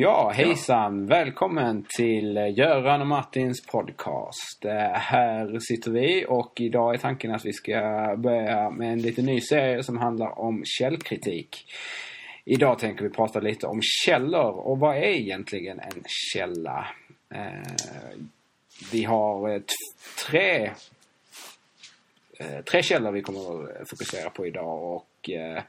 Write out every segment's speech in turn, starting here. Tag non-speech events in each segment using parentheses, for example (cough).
Ja, hejsan! Välkommen till Göran och Martins podcast. Eh, Här sitter vi och idag är tanken att vi ska börja med en liten ny serie som handlar om källkritik. Idag tänker vi prata lite om källor och vad är egentligen en källa? Eh, Vi har eh, tre eh, tre källor vi kommer att fokusera på idag och eh,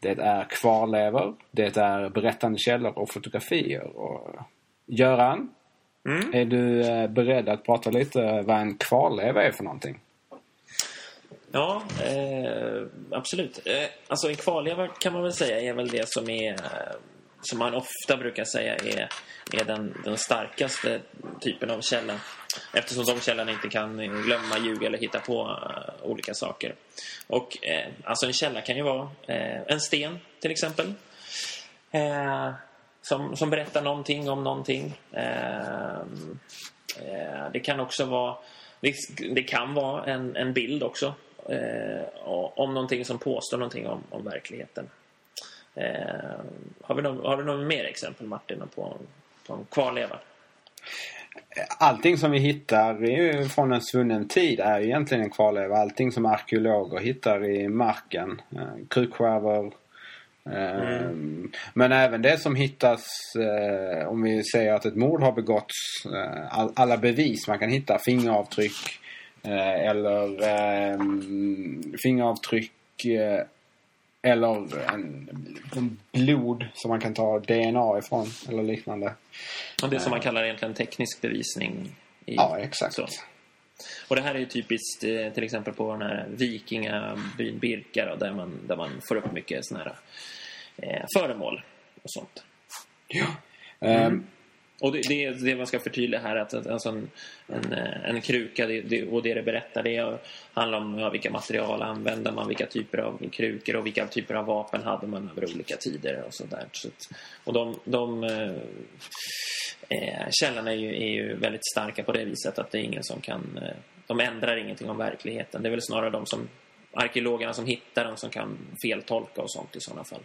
det är kvarlevor, det är berättande källor och fotografier. Och, Göran, Mm. är du eh, beredd att prata lite vad en kvarleva är för någonting? Ja, eh, absolut. Eh, alltså en kvarleva kan man väl säga är väl det som är eh, som man ofta brukar säga är, är den, den starkaste typen av källa. Eftersom de källorna inte kan glömma, ljuga eller hitta på uh, olika saker. Och eh, alltså en källa kan ju vara eh, en sten till exempel. Eh, som, som berättar någonting om någonting. Eh, eh, det kan också vara det, det kan vara en, en bild också om någonting som påstår någonting om, om verkligheten. Eh, har, vi någon, har du några mer exempel Martin på, på en kvarleva? Allting som vi hittar från en svunnen tid är egentligen en kvarleva. Allting som arkeologer hittar i marken. Eh, Krukskärvor. Eh, Men även det som hittas, eh, om vi säger att ett mord har begåtts. All, alla bevis man kan hitta, fingeravtryck. Eller eh, fingeravtryck. Eller en, en blod som man kan ta DNA ifrån. Eller liknande. Och det som man kallar egentligen teknisk bevisning. I, Ja, exakt. så. Och det här är ju typiskt eh, till exempel på den här vikingabyn Birka då, där, man, där man får upp mycket såna här eh, föremål och sånt. Ehm, och det, det, det man ska förtydliga här är att alltså en, en, eh, en kruka det, det, och det det berättar det handlar om ja, vilka material använder man, vilka typer av krukor och vilka typer av vapen hade man över olika tider och sådär. Så och de, de eh, eh, källorna är ju, är ju väldigt starka på det viset att det är ingen som kan... Eh, de ändrar ingenting om verkligheten. Det är väl snarare de som arkeologerna som hittar dem som kan feltolka och sånt i sådana fall.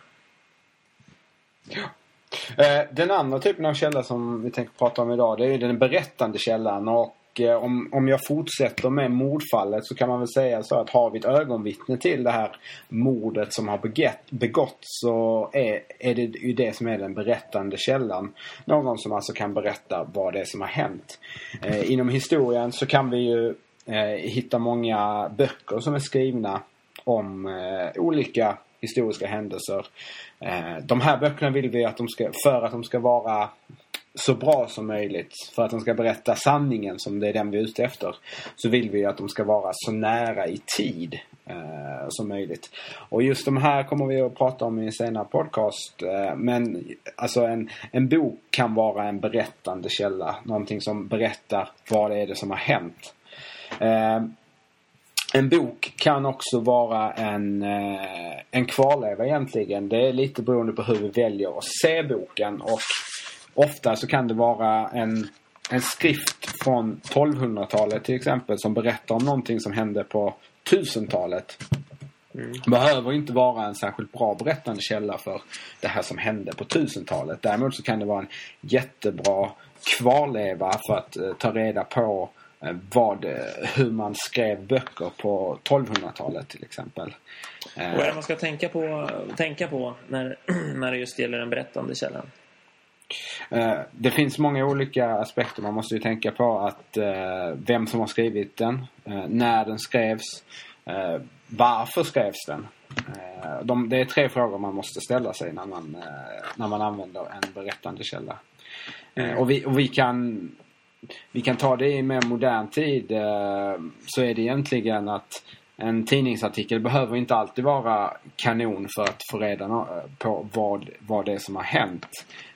Eh, den andra typen av källa som vi tänker prata om idag det är ju den berättande källan. Och eh, om, om jag fortsätter med mordfallet så kan man väl säga så att har vi ett ögonvittne till det här mordet som har begett, begåtts så är, är det ju det som är den berättande källan. Någon som alltså kan berätta vad det är som har hänt. Eh, inom historien så kan vi ju eh, hitta många böcker som är skrivna om eh, olika historiska händelser. Eh, de här böckerna vill vi att de ska, för att de ska vara så bra som möjligt, för att de ska berätta sanningen som det är den vi är ute efter, så vill vi att de ska vara så nära i tid eh, som möjligt. Och just de här kommer vi att prata om i en senare podcast. Eh, men alltså en, en bok kan vara en berättande källa, någonting som berättar vad det är det som har hänt. Eh, en bok kan också vara en, eh, en kvarleva egentligen. Det är lite beroende på hur vi väljer att se boken. Och ofta så kan det vara en, en skrift från 1200-talet till exempel som berättar om någonting som hände på 1000-talet. Behöver inte vara en särskilt bra berättande källa för det här som hände på 1000-talet. Däremot så kan det vara en jättebra kvarleva för att eh, ta reda på vad, eh, hur man skrev böcker på 1200-talet till exempel. Eh, Vad är det man ska tänka på, tänka på när, (clears throat) när det just gäller den berättande källan? Eh, Det finns många olika aspekter. Man måste ju tänka på att eh, vem som har skrivit den, eh, när den skrevs, eh, varför skrevs den? Eh, de, det är tre frågor man måste ställa sig när man, eh, när man använder en berättande källa. Eh, och, vi, och vi kan vi kan ta det i mer modern tid eh, så är det egentligen att en tidningsartikel behöver inte alltid vara kanon för att få reda eh, på vad, vad det är som har hänt.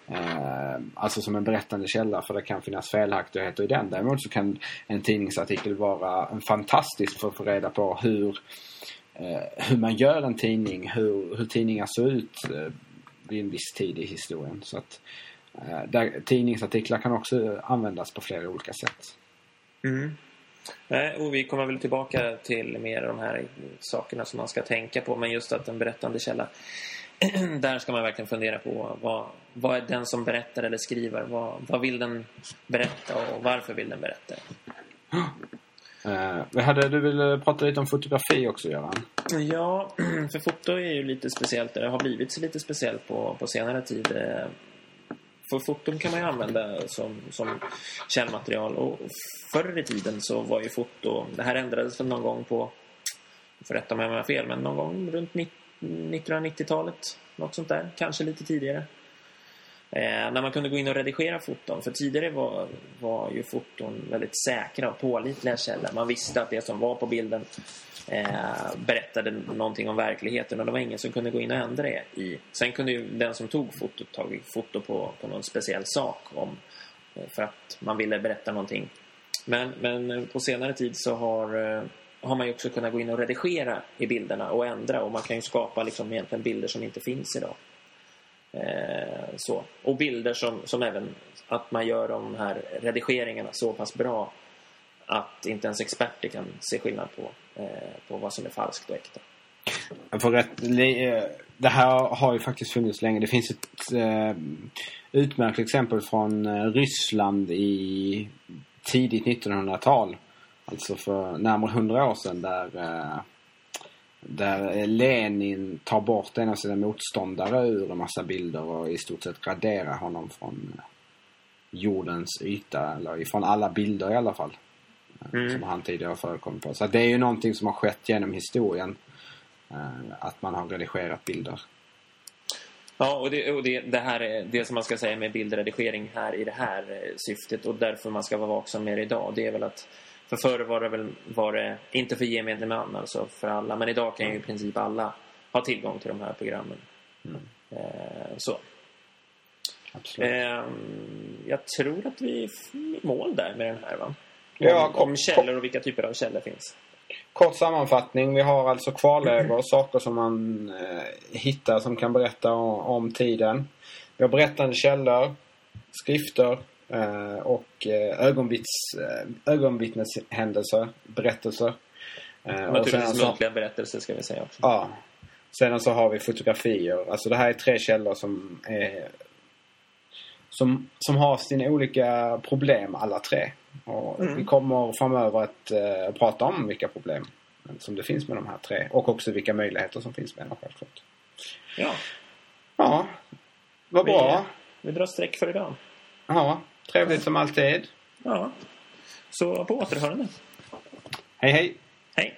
Eh, alltså som en berättande källa för det kan finnas felaktigheter i den. Däremot så kan en tidningsartikel vara fantastisk för att få reda på hur, eh, hur man gör en tidning, hur, hur tidningar såg ut eh, vid en viss tid i historien. Så att, eh, där, tidningsartiklar kan också användas på flera olika sätt. Mm. Nej, och vi kommer väl tillbaka till mer de här sakerna som man ska tänka på. Men just att en berättande källa (clears throat) där ska man verkligen fundera på vad, vad är den som berättar eller skriver? Vad, vad vill den berätta och varför vill den berätta? Uh, (gasps) hade du vill prata lite om fotografi också, Göran? Ja, (clears throat) för foto är ju lite speciellt. Det har blivit lite speciellt på, på senare tid. För foton kan man ju använda som, som källmaterial. Och förr i tiden så var ju foto... Det här ändrades väl någon gång på... För rätta mig om jag har fel, men någon gång runt 1990-talet. Något sånt där. Kanske lite tidigare. Eh, när man kunde gå in och redigera foton. För tidigare var, var ju foton väldigt säkra och pålitliga källor. Man visste att det som var på bilden eh, berättade någonting om verkligheten och det var ingen som kunde gå in och ändra det i. Sen kunde ju den som tog fotot tagit foto på, på någon speciell sak om, eh, för att man ville berätta någonting. Men, men på senare tid så har, eh, har man ju också kunnat gå in och redigera i bilderna och ändra och man kan ju skapa liksom egentligen bilder som inte finns idag. Eh, så. Och bilder som, som även att man gör de här redigeringarna så pass bra att inte ens experter kan se skillnad på, eh, på vad som är falskt och äkta. För rätt, eh, det här har ju faktiskt funnits länge. Det finns ett eh, utmärkt exempel från eh, Ryssland i tidigt 1900-tal. Alltså för närmare hundra år sedan där eh, där Lenin tar bort en av sina motståndare ur en massa bilder och i stort sett raderar honom från eh, jordens yta. Eller ifrån alla bilder i alla fall. Eh, mm. Som han tidigare har förekommit på. Så det är ju någonting som har skett genom historien. Eh, att man har redigerat bilder. Ja, och, det, och det, det, här är det som man ska säga med bildredigering här i det här syftet och därför man ska vara vaksam med det idag. Det är väl att för förr var det väl, var det, inte för gemene man, alltså för alla. Men idag kan ju i princip alla ha tillgång till de här programmen. Mm. Eh, så. Eh, jag tror att vi är i mål där med den här va? Ja, om, om källor och vilka typer av källor finns. Kort sammanfattning. Vi har alltså kvarlevor, saker som man eh, hittar som kan berätta om, om tiden. Vi har berättande källor, skrifter, och eh, ögonvittnes, eh, ögonvittneshändelser, berättelser. Naturligtvis muntliga berättelser ska vi säga också. Ja. Sedan så har vi fotografier. Alltså det här är tre källor som är som, som har sina olika problem alla tre. Och mm. Vi kommer framöver att uh, prata om vilka problem som det finns med de här tre. Och också vilka möjligheter som finns med dem självklart. Ja. Ja. Vad bra. Vi, vi drar streck för idag. Ja. Trevligt som alltid. Ja. Så på återhörande. Hej, hej. Hej.